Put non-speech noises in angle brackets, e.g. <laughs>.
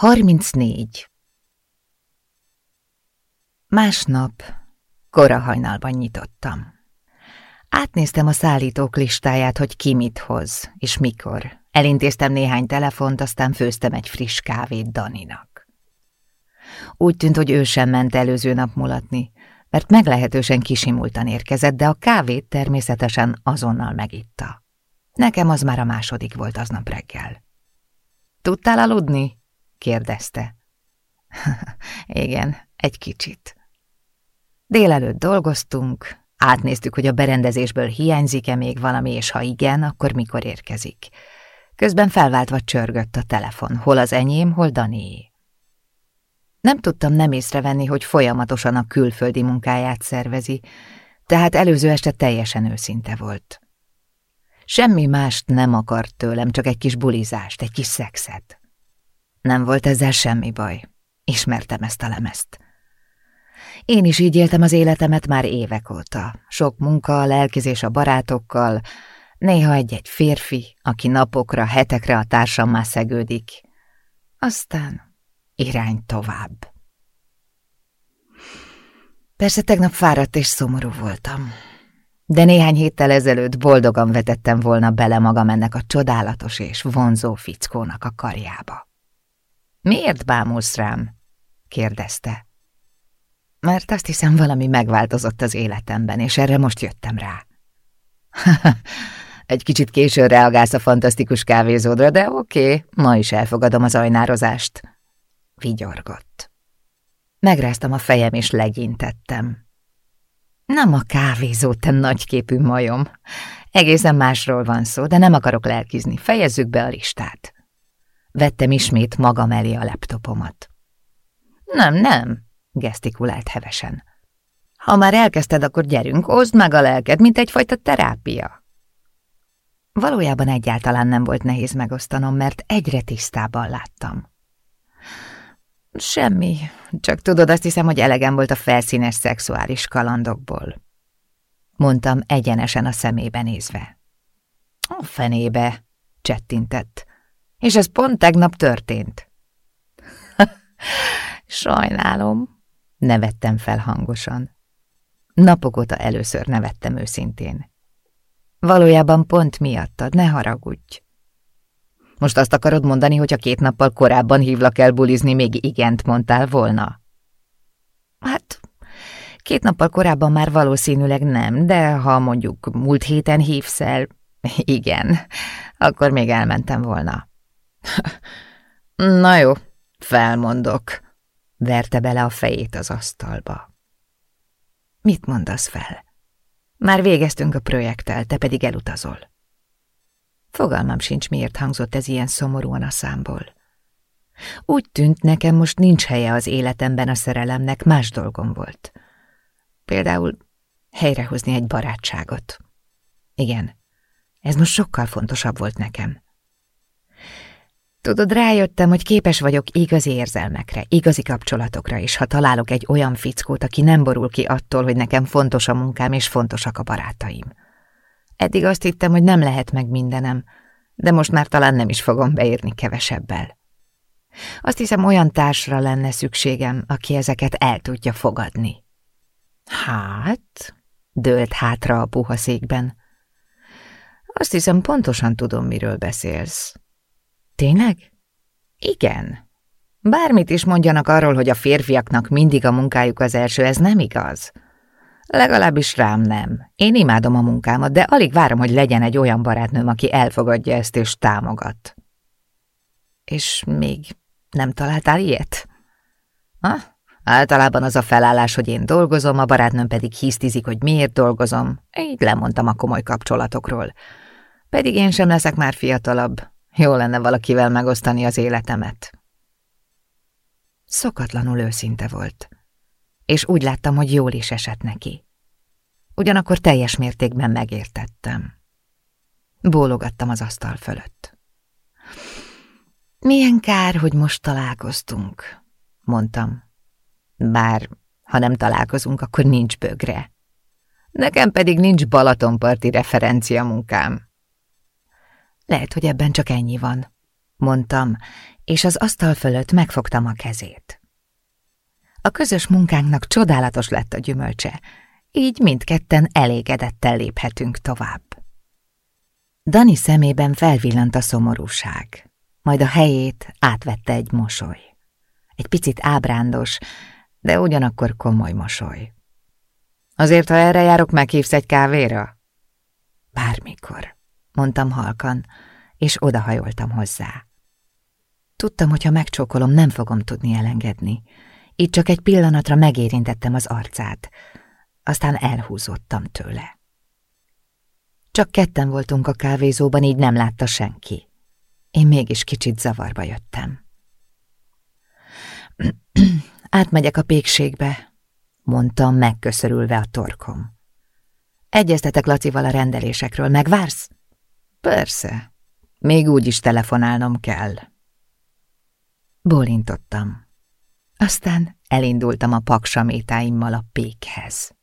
34. Másnap kora hajnalban nyitottam. Átnéztem a szállítók listáját, hogy ki mit hoz, és mikor. Elintéztem néhány telefont, aztán főztem egy friss kávét Daninak. Úgy tűnt, hogy ő sem ment előző nap mulatni, mert meglehetősen kisimultan érkezett, de a kávét természetesen azonnal megitta. Nekem az már a második volt aznap reggel. Tudtál aludni? Kérdezte. <laughs> Igen, egy kicsit. Délelőtt dolgoztunk, átnéztük, hogy a berendezésből hiányzik-e még valami, és ha igen, akkor mikor érkezik. Közben felváltva csörgött a telefon, hol az enyém, hol Dani. Nem tudtam nem észrevenni, hogy folyamatosan a külföldi munkáját szervezi, tehát előző este teljesen őszinte volt. Semmi mást nem akart tőlem, csak egy kis bulizást, egy kis szexet. Nem volt ezzel semmi baj. Ismertem ezt a lemezt. Én is így éltem az életemet már évek óta. Sok munka, lelkizés a barátokkal, néha egy-egy férfi, aki napokra, hetekre a társammá szegődik. Aztán irány tovább. Persze tegnap fáradt és szomorú voltam, de néhány héttel ezelőtt boldogan vetettem volna bele magam ennek a csodálatos és vonzó fickónak a karjába. Miért bámulsz rám? kérdezte. Mert azt hiszem, valami megváltozott az életemben, és erre most jöttem rá. <laughs> Egy kicsit későn reagálsz a fantasztikus kávézódra, de oké, okay, ma is elfogadom az ajnározást. Vigyorgott. Megráztam a fejem, és legyintettem. Nem a kávézó, te nagyképű majom. Egészen másról van szó, de nem akarok lelkizni. Fejezzük be a listát. Vettem ismét magam elé a laptopomat. Nem, nem, gesztikulált hevesen. Ha már elkezdted, akkor gyerünk, oszd meg a lelked, mint egyfajta terápia. Valójában egyáltalán nem volt nehéz megosztanom, mert egyre tisztában láttam. Semmi, csak tudod, azt hiszem, hogy elegem volt a felszínes szexuális kalandokból. Mondtam egyenesen a szemébe nézve. A fenébe, csettintett. És ez pont tegnap történt. <laughs> Sajnálom, nevettem fel hangosan. Napok óta először nevettem őszintén. Valójában pont miattad, ne haragudj. Most azt akarod mondani, hogy a két nappal korábban hívlak el bulizni, még igent mondtál volna? Hát, két nappal korábban már valószínűleg nem, de ha mondjuk múlt héten hívsz el, igen, akkor még elmentem volna. <laughs> Na jó, felmondok, verte bele a fejét az asztalba. Mit mondasz fel? Már végeztünk a projekttel, te pedig elutazol. Fogalmam sincs, miért hangzott ez ilyen szomorúan a számból. Úgy tűnt nekem most nincs helye az életemben a szerelemnek, más dolgom volt. Például helyrehozni egy barátságot. Igen, ez most sokkal fontosabb volt nekem. Tudod, rájöttem, hogy képes vagyok igazi érzelmekre, igazi kapcsolatokra is, ha találok egy olyan fickót, aki nem borul ki attól, hogy nekem fontos a munkám és fontosak a barátaim. Eddig azt hittem, hogy nem lehet meg mindenem, de most már talán nem is fogom beírni kevesebbel. Azt hiszem, olyan társra lenne szükségem, aki ezeket el tudja fogadni. Hát, dőlt hátra a puha székben. Azt hiszem, pontosan tudom, miről beszélsz. Tényleg? Igen. Bármit is mondjanak arról, hogy a férfiaknak mindig a munkájuk az első, ez nem igaz. Legalábbis rám nem. Én imádom a munkámat, de alig várom, hogy legyen egy olyan barátnőm, aki elfogadja ezt és támogat. És még nem találtál ilyet? Ha? Általában az a felállás, hogy én dolgozom, a barátnőm pedig hisztizik, hogy miért dolgozom. Így lemondtam a komoly kapcsolatokról. Pedig én sem leszek már fiatalabb, jó lenne valakivel megosztani az életemet. Szokatlanul őszinte volt, és úgy láttam, hogy jól is esett neki. Ugyanakkor teljes mértékben megértettem. Bólogattam az asztal fölött. Milyen kár, hogy most találkoztunk, mondtam. Bár, ha nem találkozunk, akkor nincs bögre. Nekem pedig nincs Balatonparti referencia munkám. Lehet, hogy ebben csak ennyi van. mondtam, és az asztal fölött megfogtam a kezét. A közös munkánknak csodálatos lett a gyümölcse, így mindketten elégedettel léphetünk tovább. Dani szemében felvillant a szomorúság, majd a helyét átvette egy mosoly. Egy picit ábrándos, de ugyanakkor komoly mosoly. Azért, ha erre járok, meghívsz egy kávéra? Bármikor, mondtam halkan, és odahajoltam hozzá. Tudtam, hogy ha megcsókolom, nem fogom tudni elengedni. Így csak egy pillanatra megérintettem az arcát, aztán elhúzottam tőle. Csak ketten voltunk a kávézóban, így nem látta senki. Én mégis kicsit zavarba jöttem. <clears throat> Átmegyek a pékségbe, mondtam, megköszörülve a torkom. Egyeztetek Lacival a rendelésekről, megvársz? Persze, még úgy is telefonálnom kell. Bólintottam. Aztán elindultam a paksamétáimmal a pékhez.